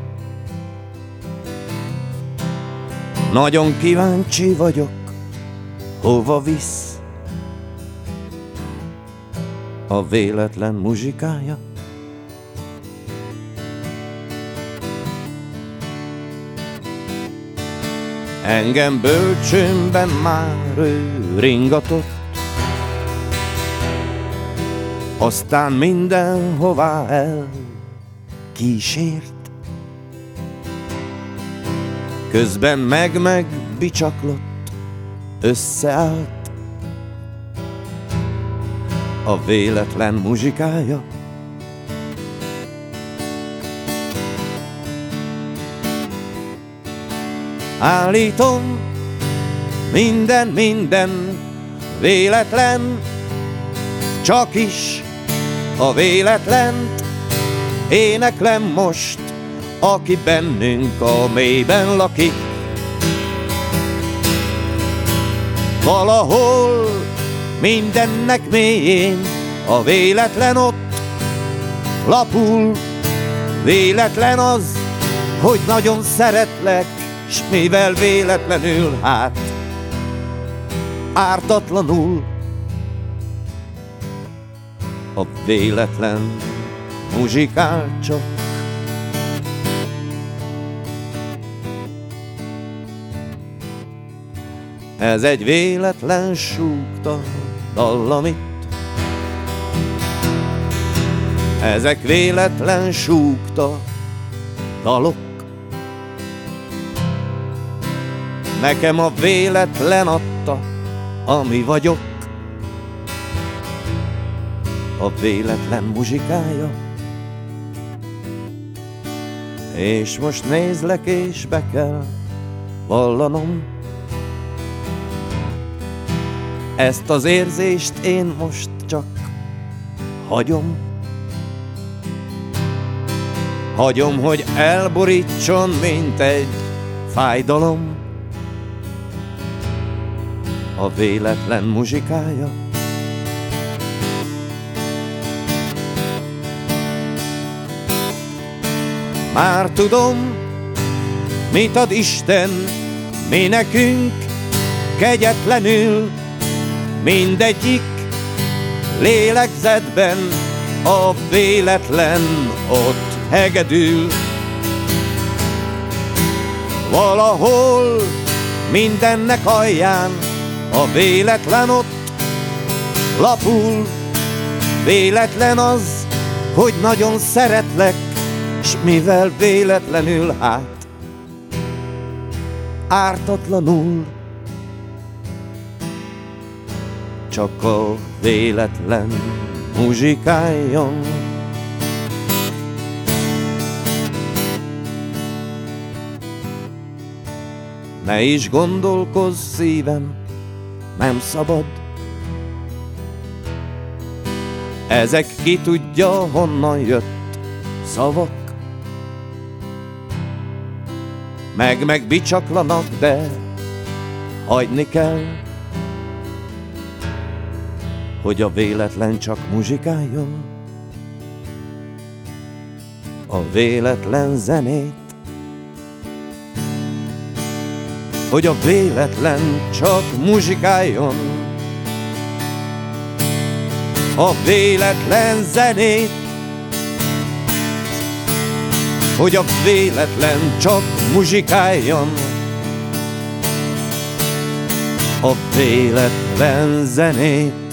Nagyon kíváncsi vagyok, hova visz a véletlen muzsikája. Engem bölcsőmben már ő ringatott, aztán mindenhová el kísért. Közben meg-meg bicsaklott, összeállt a véletlen muzsikája. Állítom, minden, minden véletlen, csak is a véletlent éneklem most, aki bennünk a mélyben lakik. Valahol mindennek mélyén a véletlen ott lapul, véletlen az, hogy nagyon szeretlek, s mivel véletlenül hát ártatlanul a véletlen muzsikál. Ez egy véletlen súgta dallamit, ezek véletlen súgta dalok. Nekem a véletlen adta, ami vagyok, a véletlen muzsikája. És most nézlek, és be kell vallanom, ezt az érzést én most csak hagyom. Hagyom, hogy elborítson, mint egy fájdalom a véletlen muzsikája. Már tudom, mit ad Isten mi nekünk kegyetlenül, mindegyik lélegzetben a véletlen ott hegedül. Valahol mindennek alján a véletlen ott lapul. Véletlen az, hogy nagyon szeretlek, s mivel véletlenül hát ártatlanul csak a véletlen muzsikáljon. Ne is gondolkozz szívem, nem szabad. Ezek ki tudja, honnan jött szavak. Meg meg bicsaklanak, de hagyni kell, hogy a véletlen csak muzsikáljon. A véletlen zenét hogy a véletlen csak muzsikáljon. A véletlen zenét, hogy a véletlen csak muzsikáljon. A véletlen zenét,